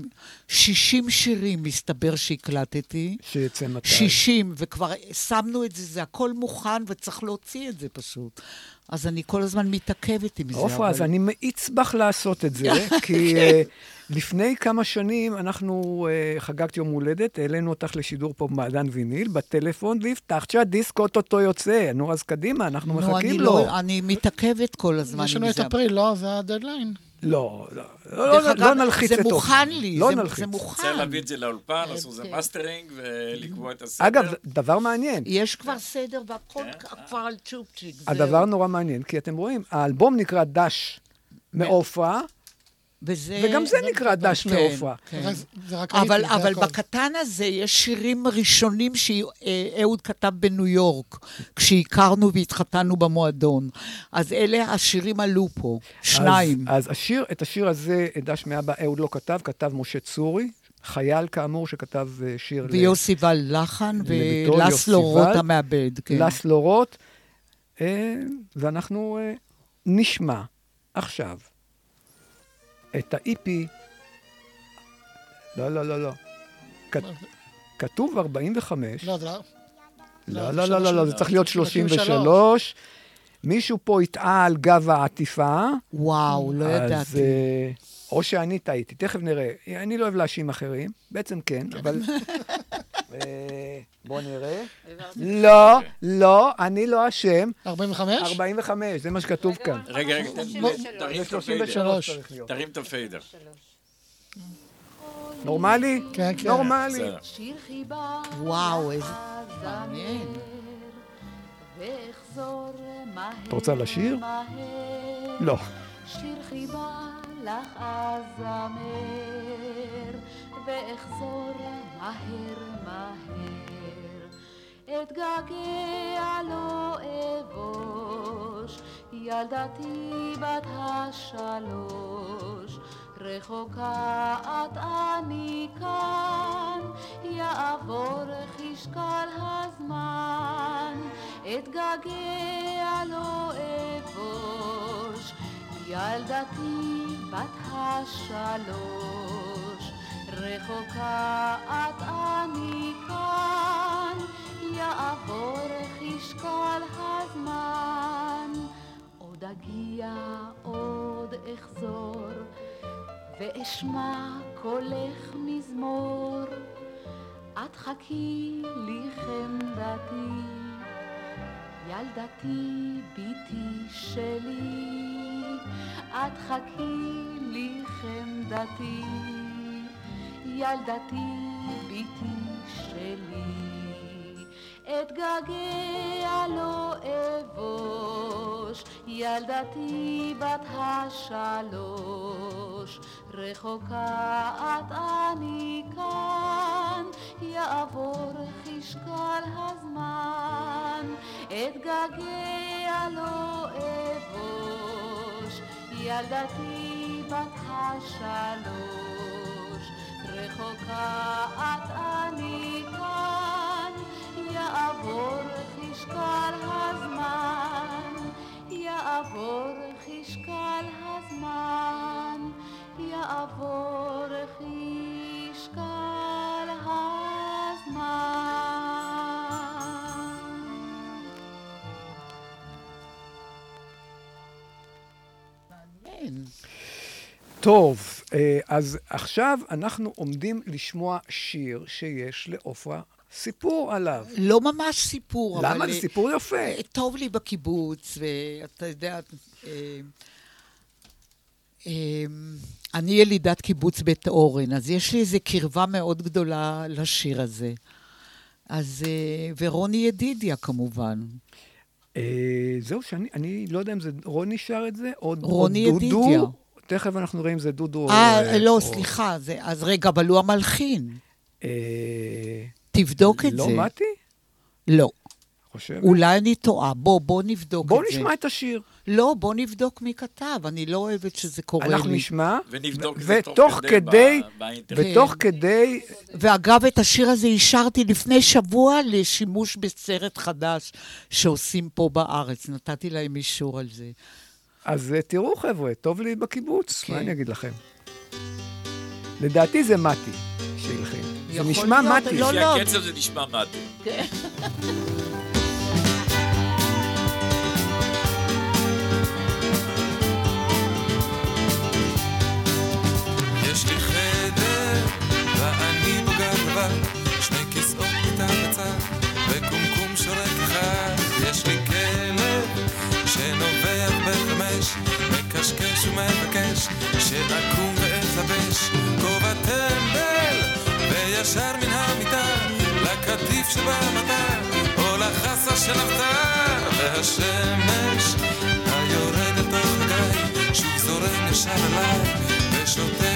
60 שירים, מסתבר שהקלטתי. שיצא מתי. 60, וכבר שמנו את זה, זה הכל מוכן וצריך להוציא את זה פשוט. אז אני כל הזמן מתעכבת עם זה. עופרה, אז אבל- אני מאיץ בך לעשות את זה, <laughs> כי אה, לפני כמה שנים אנחנו אה, חגגת יום הולדת, העלינו אותך לשידור פה במעדן ויניל, בטלפון, והבטחת שהדיסק אוטוטו יוצא. נו, אז קדימה, אנחנו נו, מחכים אני לו. לא- אני מתעכבת כל הזמן יש לנו עם את זה. אפריל, לא? זה הדדליין. לא, לא, לא, אגב, לא נלחיץ את זה עופרה. מוכן לי, לא זה-. זה מוכן. צריך להביא את זה לאולפן, לעשות איזה כן. מאסטרינג ולקבוע את הסדר. אגב, זה דבר מעניין. יש כבר סדר והכל כן. כבר על צ'ופצ'יק. הדבר נורא מעניין, כי אתם רואים, האלבום נקרא דש מעופרה, וזה... וגם זה נקרא דש כן, מעופרה. כן. זה רק אבל, זה אבל. בקטן הזה יש שירים ראשונים שאהוד כתב בניו יורק, כשהכרנו והתחתנו במועדון. אז אלה השירים עלו פה, שניים. אז, אז השיר, את השיר הזה, דש מאבא, אהוד לא כתב, כתב משה צורי, חייל כאמור שכתב אה, שיר ויוסי ול לחן, ולסלו רוט. המעבד. כן. לסלו רוט, אה, ואנחנו אה, נשמע עכשיו את ה-EP, לא, לא, לא, לא, כתוב 45, לא, לא... לא, לא, לא, לא, לא, לא, זה צריך להיות 33. 33. מישהו פה הטעה על גב העטיפה. וואו, לא אז ידעתי. אה, או שאני טעיתי, תכף נראה. אני לא אוהב להאשים אחרים, בעצם כן, אבל... <laughs> אה, בוא נראה. לא, לא, אני לא אשם. 45? 45, זה מה שכתוב כאן. רגע, רגע, תן- תרים את 33 הפיידר. צריך להיות. תרים את הפיידר. נורמלי? כן, כן. נורמלי. וואו, איזה מעניין. את רוצה לשיר? לא. שיר חיבה לך אזמר, ואחזור מהר מהר. אתגעגע לא אבוש, ילדתי בת השלוש. רחוקה את אני כאן, יעבור חשקל הזמן, אתגעגע לא אבוש, ילדתי בת השלוש, רחוקה את אני כאן, יעבור חשקל הזמן, עוד אגיע, עוד אחזור, ואשמע קולך מזמור, את חכי לי חמדתי, ילדתי ביתי שלי, את חכי לי חמדתי, ילדתי ביתי שלי. אתגעגע לא אבוש, ילדתי בת השלוש, רחוקה את אני כאן, יעבור חשקל הזמן, אתגעגע לא אבוש, ילדתי בת השלוש, רחוקה את אני כאן, יעבור חשקל הזמן, יעבור חשקל הזמן, יעבור חשקל הזמן. טוב, אז עכשיו אנחנו עומדים לשמוע שיר שיש לעופרה סיפור עליו. לא ממש סיפור, אבל... למה? זה אה, סיפור יפה. אה, טוב לי בקיבוץ, ואתה יודע, אה, אה, אני ילידת קיבוץ בית אורן, אז יש לי איזו קרבה מאוד גדולה לשיר הזה. אז, אה, ורוני ידידיה כמובן. אה, זהו, שאני אני לא יודע אם זה רוני שר את זה, או או רוני דודו. ידידיה. תכף אנחנו נראה אם זה דודו אה, או... לא, או- סליחה, זה, אז רגע, אבל הוא המלחין. אה, תבדוק את לא זה. מתי? לא. חושב? אולי אני טועה. בוא, בוא נבדוק בואו את זה. נשמע את השיר. לא, בוא נבדוק מי כתב, אני לא אוהבת שזה קורה לי. אנחנו נשמע, ונבדוק את זה תוך ותוך כדי באינטרנט. ותוך. כדי, ואגב, את השיר הזה אישרתי לפני שבוע לשימוש בסרט חדש שעושים פה בארץ. נתתי להם אישור על זה. אז אה, תראו חבר'ה, טוב לי בקיבוץ, כן. מה אני אגיד לכם? לדעתי זה מתי שהלחין. זה נשמע מתי. לא, לפי לא. הקצב זה נשמע מתי. <laughs> לקטיף שבמטה, או לחסה של אבטר, והשמש היורד לתוך הגיא, שוב זורם ישר אליי, שוטף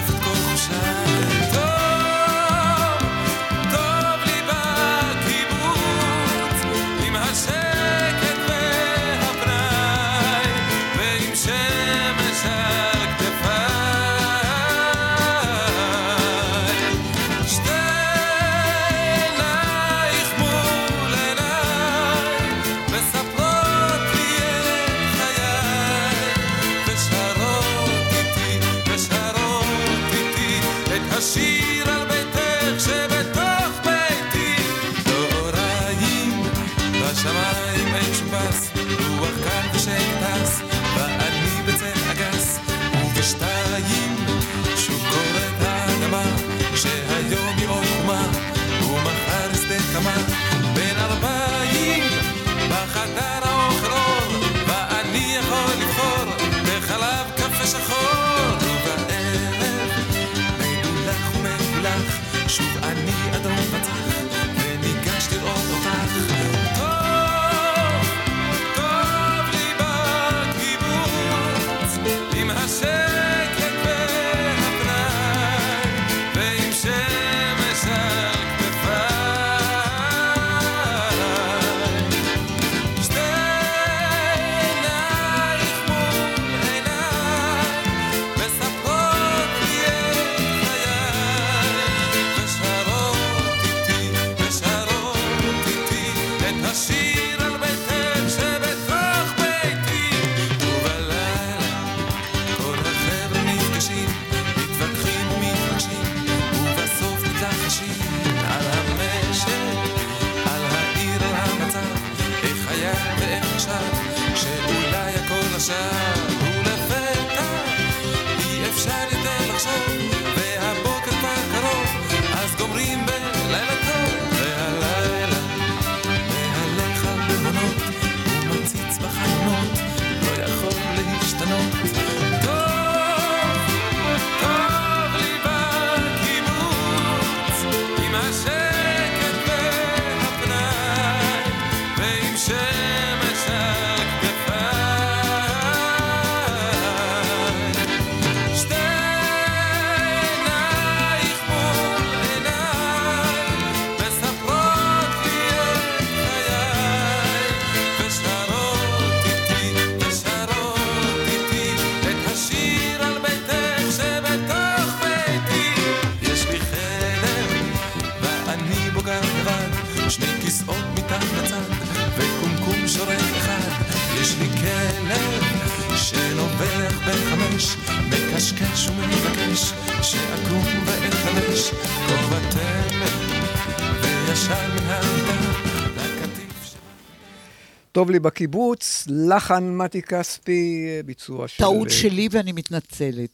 טוב לי בקיבוץ, לחן מתי כספי, ביצוע של... טעות שלי ואני מתנצלת.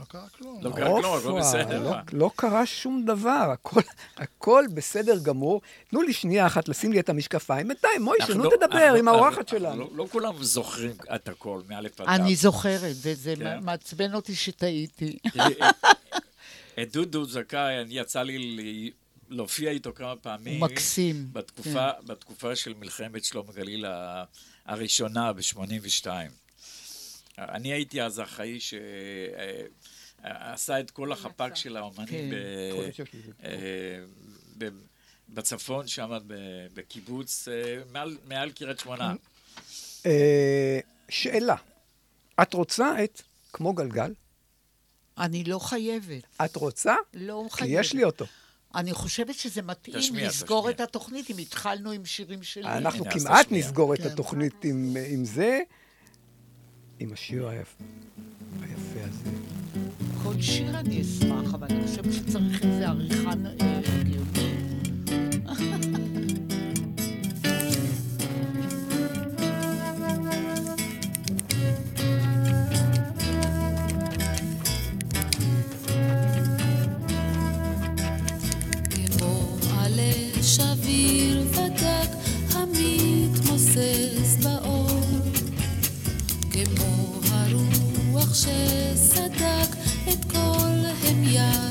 לא קרה כלום. לא קרה כלום, הכל בסדר. לא-? לא קרה שום דבר, הכל- הכל בסדר גמור. תנו לי שנייה אחת לשים לי את המשקפיים. בינתיים, מוישה, נו לא- תדבר אנחנו- עם האורחת שלנו. לא- לא כולם זוכרים את הכל, מאלף עד. אני זוכרת, וזה כן. מעצבן אותי שטעיתי. <laughs> את דודו זכאי, אני יצא לי להופיע איתו כמה פעמים. הוא מקסים, בתקופה, בתקופה של מלחמת שלום הגליל ה- הראשונה, ב-82. אני הייתי אז אחראי שעשה את כל החפ"ק של האומנים כן. ב- אה, ב- בצפון, שם ב- בקיבוץ, אה, מעל- מעל קריית שמונה. אה, שאלה, את רוצה את כמו גלגל? אני לא חייבת. את רוצה? לא כי חייבת. יש לי אותו. אני חושבת שזה מתאים תשמיע, לסגור תשמיע. את התוכנית אם התחלנו עם שירים שלי. אנחנו כמעט תשמיע. נסגור את כן. התוכנית עם עם זה, עם השיר היפ- היפה הזה. כל שיר אני אשמח, אבל אני חושבת שצריך איזה עריכה אה, שביר ודק המתמוסס באור, כמו הרוח שסדק את כל המיית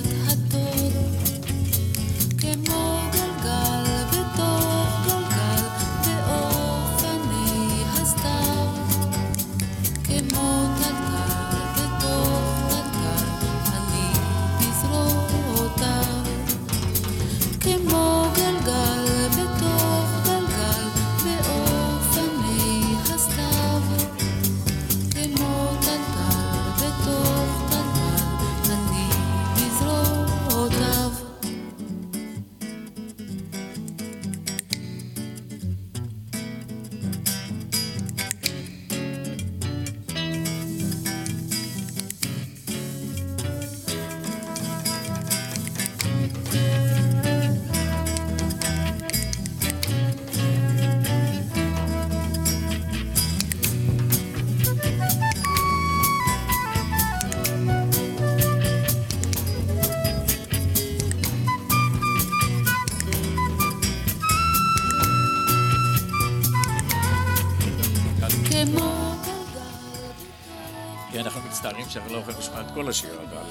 שאנחנו לא יכולים לשמוע את כל השיר, אבל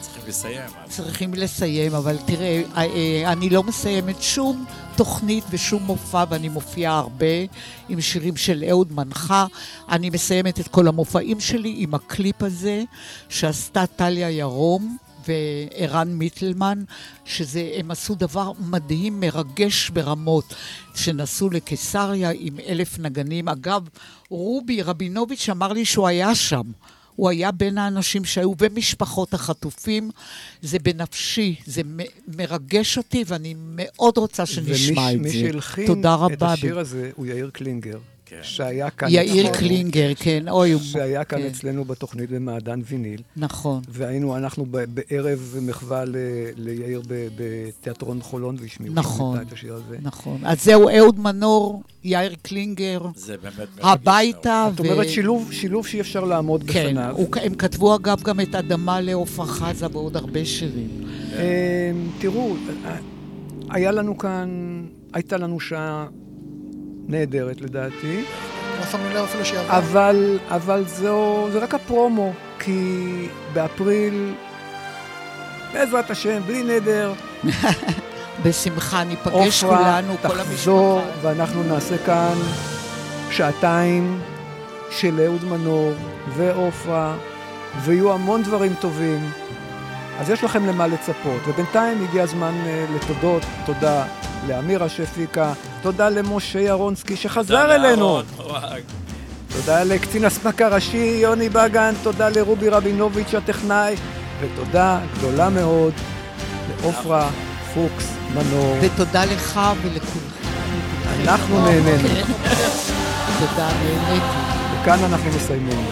צריכים לסיים. צריכים לסיים, אבל תראה, אה, אה, אני לא מסיימת שום תוכנית ושום מופע, ואני מופיעה הרבה עם שירים של אהוד מנחה. אני מסיימת את כל המופעים שלי עם הקליפ הזה שעשתה טליה ירום. וערן מיטלמן, שהם עשו דבר מדהים, מרגש ברמות, שנסעו לקיסריה עם אלף נגנים. אגב, רובי רבינוביץ' אמר לי שהוא היה שם. הוא היה בין האנשים שהיו במשפחות החטופים. זה בנפשי, זה מ- מרגש אותי, ואני מאוד רוצה שנשמע את ומי זה. שהלחין תודה את. השיר הזה הוא יאיר קלינגר, שהיה כאן... יאיר אצלנו- קלינגר, כן, אוי. שהיה כאן כן. אצלנו בתוכנית במעדן ויניל. נכון. והיינו אנחנו בערב מחווה ל- ליאיר בתיאטרון חולון, והשמיעו נכון, את השיר הזה. נכון. אז זהו אהוד מנור, יאיר קלינגר, זה באמת הביתה. זאת אומרת, שילוב, שילוב שאי אפשר לעמוד כן, בפניו. הוא- הם כתבו אגב גם את אדמה לעופרה חזה ועוד הרבה שירים. אה, תראו, אה, היה לנו כאן, הייתה לנו שעה נהדרת לדעתי, לא שמנו לב אפילו שהיא עברה. אבל, אבל זו, זה רק הפרומו, כי באפריל, בעזרת השם, בלי נדר, <laughs> בשמחה, ניפגש עופרה כולנו, כל תחזור, המשפחה. ואנחנו נעשה כאן שעתיים של אהוד מנור ועופרה, ויהיו המון דברים טובים. אז יש לכם למה לצפות. ובינתיים הגיע הזמן אה, לתודות. תודה לאמירה שהפיקה, תודה למשה ירונסקי שחזר אלינו. תודה לקצין אספקה ראשי יוני בגן, תודה לרובי רבינוביץ' הטכנאי, ותודה גדולה מאוד לעופרה פוקס מנור. ותודה לך ולכולכם. אנחנו נהנינו. תודה, נהניתי. וכאן אנחנו מסיימים.